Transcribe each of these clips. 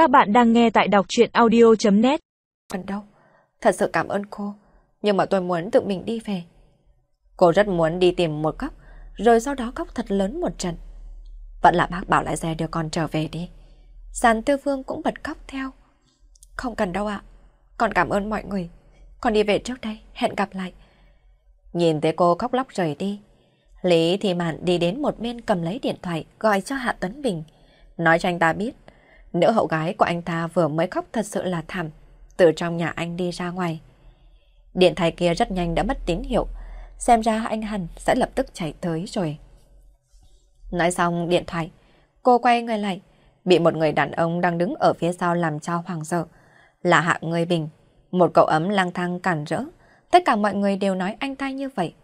Các bạn đang nghe tại đọc chuyện audio.net Còn đâu, thật sự cảm ơn cô, nhưng mà tôi muốn tự mình đi về. Cô rất muốn đi tìm một cốc, rồi sau đó cốc thật lớn một trận. Vẫn là bác bảo lại xe đưa con trở về đi. Sàn tư phương cũng bật khóc theo. Không cần đâu ạ, con cảm ơn mọi người. Con đi về trước đây, hẹn gặp lại. Nhìn thấy cô khóc lóc rời đi. Lý thì mạn đi đến một bên cầm lấy điện thoại gọi cho Hạ Tuấn Bình. Nói cho anh ta biết, nữ hậu gái của anh ta vừa mới khóc thật sự là thảm, từ trong nhà anh đi ra ngoài. Điện thoại kia rất nhanh đã mất tín hiệu, xem ra anh Hân sẽ lập tức chạy tới rồi. Nói xong điện thoại, cô quay người lại, bị một người đàn ông đang đứng ở phía sau làm cho hoàng sợ. Là Hạ Người Bình, một cậu ấm lang thang cản rỡ. Tất cả mọi người đều nói anh ta như vậy.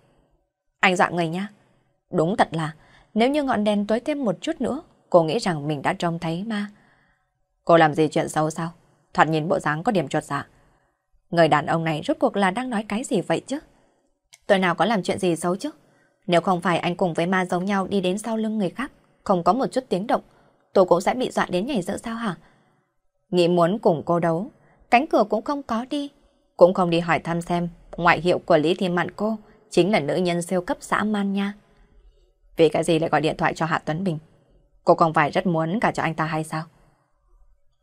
Anh dọa người nha. Đúng thật là, nếu như ngọn đèn tối thêm một chút nữa, cô nghĩ rằng mình đã trông thấy ma. Cô làm gì chuyện xấu sao? Thoạt nhìn bộ dáng có điểm chuột dạ. Người đàn ông này rốt cuộc là đang nói cái gì vậy chứ? Tôi nào có làm chuyện gì xấu chứ? Nếu không phải anh cùng với ma giống nhau đi đến sau lưng người khác, không có một chút tiếng động, tôi cũng sẽ bị dọa đến nhảy dựng sao hả? Nghĩ muốn cùng cô đấu, cánh cửa cũng không có đi, cũng không đi hỏi thăm xem ngoại hiệu của Lý Thiên Mạn cô chính là nữ nhân siêu cấp xã man nha. Vì cái gì lại gọi điện thoại cho Hạ Tuấn Bình? Cô không phải rất muốn cả cho anh ta hay sao?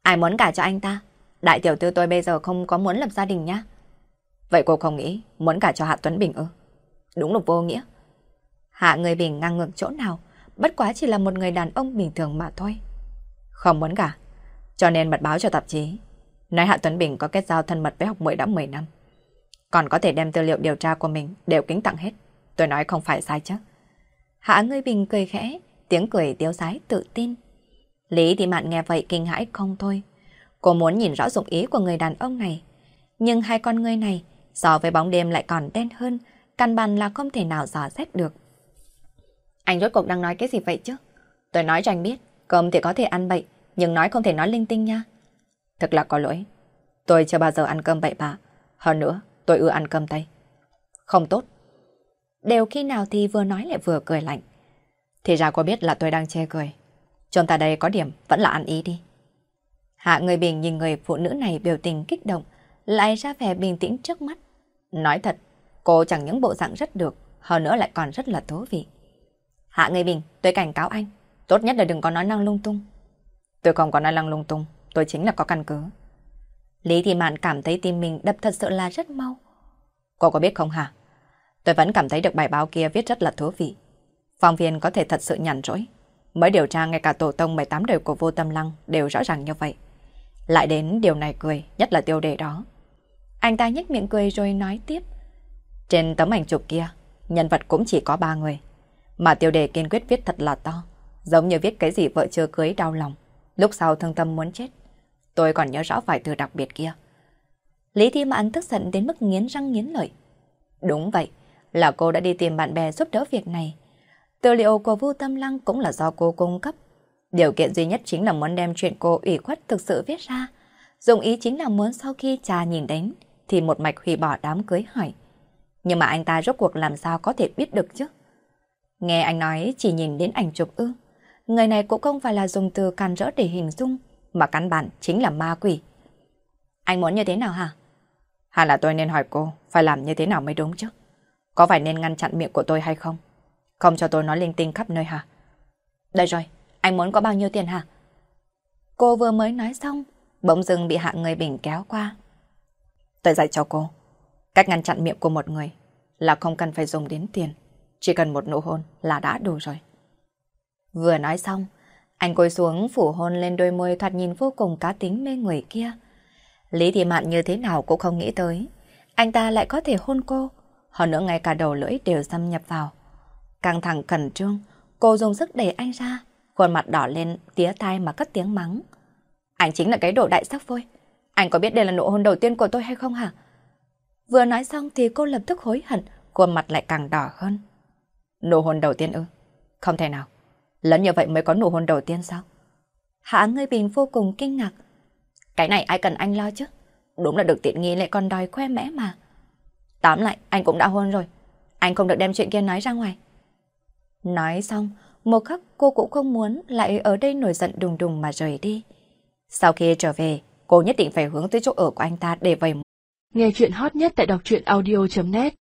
Ai muốn cả cho anh ta? Đại tiểu thư tôi bây giờ không có muốn lập gia đình nhá. Vậy cô không nghĩ muốn cả cho Hạ Tuấn Bình ư? Đúng là vô nghĩa. Hạ người Bình ngang ngược chỗ nào, bất quá chỉ là một người đàn ông bình thường mà thôi. Không muốn cả, cho nên mật báo cho tạp chí. Nói Hạ Tuấn Bình có kết giao thân mật với học muội đã 10 năm. Còn có thể đem tư liệu điều tra của mình đều kính tặng hết. Tôi nói không phải sai chứ. Hạ người Bình cười khẽ, tiếng cười tiêu sái tự tin. Lý thì mạn nghe vậy kinh hãi không thôi. Cô muốn nhìn rõ dụng ý của người đàn ông này. Nhưng hai con người này so với bóng đêm lại còn đen hơn, căn bản là không thể nào dò xét được. Anh rốt cuộc đang nói cái gì vậy chứ? Tôi nói cho anh biết, cơm thì có thể ăn bậy, nhưng nói không thể nói linh tinh nha. Thật là có lỗi. Tôi chưa bao giờ ăn cơm bậy bạ. Hơn nữa, tôi ưa ăn cơm tây. Không tốt. Đều khi nào thì vừa nói lại vừa cười lạnh. Thì ra cô biết là tôi đang chê cười. Chúng ta đây có điểm vẫn là ăn ý đi. Hạ người bình nhìn người phụ nữ này biểu tình kích động, lại ra vẻ bình tĩnh trước mắt. Nói thật, cô chẳng những bộ dạng rất được, hơn nữa lại còn rất là thú vị. Hạ người bình, tôi cảnh cáo anh, tốt nhất là đừng có nói năng lung tung. Tôi không có nói năng lung tung, tôi chính là có căn cứ. Lý Thị Mạn cảm thấy tim mình đập thật sự là rất mau. Cô có biết không hả? Tôi vẫn cảm thấy được bài báo kia viết rất là thú vị. Phóng viên có thể thật sự nhằn rỗi. Mới điều tra ngay cả tổ tông 18 đời của vô tâm lăng đều rõ ràng như vậy. Lại đến điều này cười, nhất là tiêu đề đó. Anh ta nhếch miệng cười rồi nói tiếp. Trên tấm ảnh chụp kia, nhân vật cũng chỉ có ba người. Mà tiêu đề kiên quyết viết thật là to. Giống như viết cái gì vợ chưa cưới đau lòng. Lúc sau thương tâm muốn chết. Tôi còn nhớ rõ vài từ đặc biệt kia. Lý Thi Mạn tức giận đến mức nghiến răng nghiến lợi. Đúng vậy, là cô đã đi tìm bạn bè giúp đỡ việc này. Tư liệu của Vu Tâm Lăng cũng là do cô cung cấp. Điều kiện duy nhất chính là muốn đem chuyện cô ủy khuất thực sự viết ra. Dùng ý chính là muốn sau khi cha nhìn đến thì một mạch hủy bỏ đám cưới hỏi. Nhưng mà anh ta rốt cuộc làm sao có thể biết được chứ? Nghe anh nói chỉ nhìn đến ảnh chụp ư. Người này cũng không phải là dùng từ càn rỡ để hình dung, mà căn bản chính là ma quỷ. Anh muốn như thế nào hả? Hay là tôi nên hỏi cô phải làm như thế nào mới đúng chứ? Có phải nên ngăn chặn miệng của tôi hay không? Không cho tôi nói linh tinh khắp nơi hả? Đây rồi, anh muốn có bao nhiêu tiền hả? Cô vừa mới nói xong, bỗng dưng bị hạ người bình kéo qua. Tôi dạy cho cô, cách ngăn chặn miệng của một người là không cần phải dùng đến tiền, chỉ cần một nụ hôn là đã đủ rồi. Vừa nói xong, anh cúi xuống phủ hôn lên đôi môi thoạt nhìn vô cùng cá tính mê người kia. Lý Thị Mạn như thế nào cũng không nghĩ tới, anh ta lại có thể hôn cô, hơn nữa ngay cả đầu lưỡi đều xâm nhập vào. Căng thẳng cẩn trương, cô dùng sức đẩy anh ra, khuôn mặt đỏ lên, tía tai mà cất tiếng mắng. Anh chính là cái đồ đại sắc phôi. Anh có biết đây là nụ hôn đầu tiên của tôi hay không hả? Vừa nói xong thì cô lập tức hối hận, khuôn mặt lại càng đỏ hơn. Nụ hôn đầu tiên ư? Không thể nào. Lớn như vậy mới có nụ hôn đầu tiên sao? Hạ Ngươi bình vô cùng kinh ngạc. Cái này ai cần anh lo chứ? Đúng là được tiện nghi lại còn đòi khoe mẽ mà. Tóm lại, anh cũng đã hôn rồi. Anh không được đem chuyện kia nói ra ngoài. Nói xong, một khắc cô cũng không muốn lại ở đây nổi giận đùng đùng mà rời đi. Sau khi trở về, cô nhất định phải hướng tới chỗ ở của anh ta để vầy. Nghe chuyện hot nhất tại đọc truyện audio.net